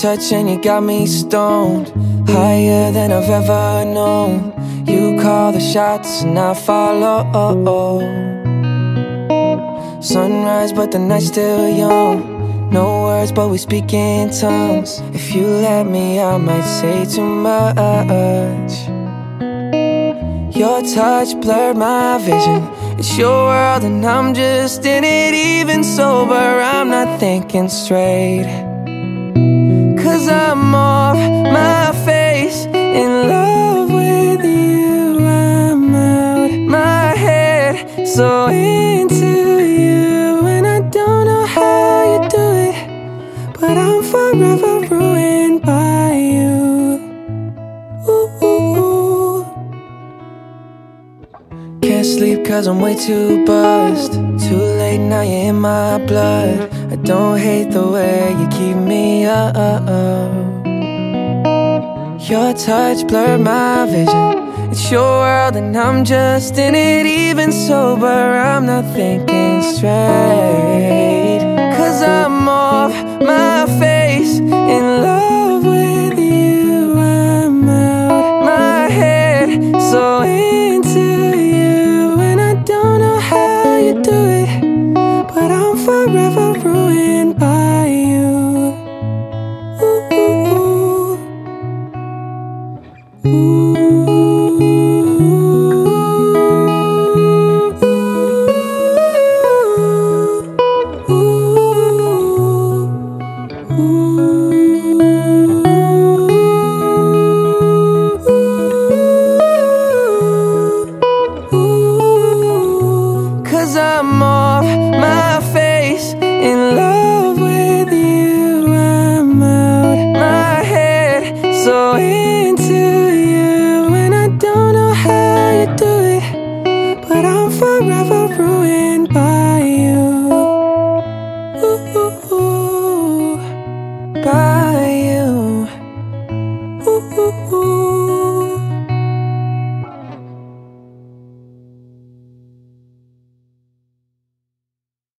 touch and you got me stoned. Higher than I've ever known. You call the shots and I follow. Sunrise, but the night's still young. No words, but we speak in tongues. If you let me, I might say too much. Your touch blurred my vision. It's your world, and I'm just in it. Even sober, I'm not thinking straight. I'm off my face in love with you. I'm out my head, so into you. And I don't know how you do it, but I'm forever ruined sleep cause I'm way too buzzed. Too late now, you're in my blood. I don't hate the way you keep me up. Your touch blurred my vision. It's your world and I'm just in it. Even sober, I'm not thinking straight. ruined by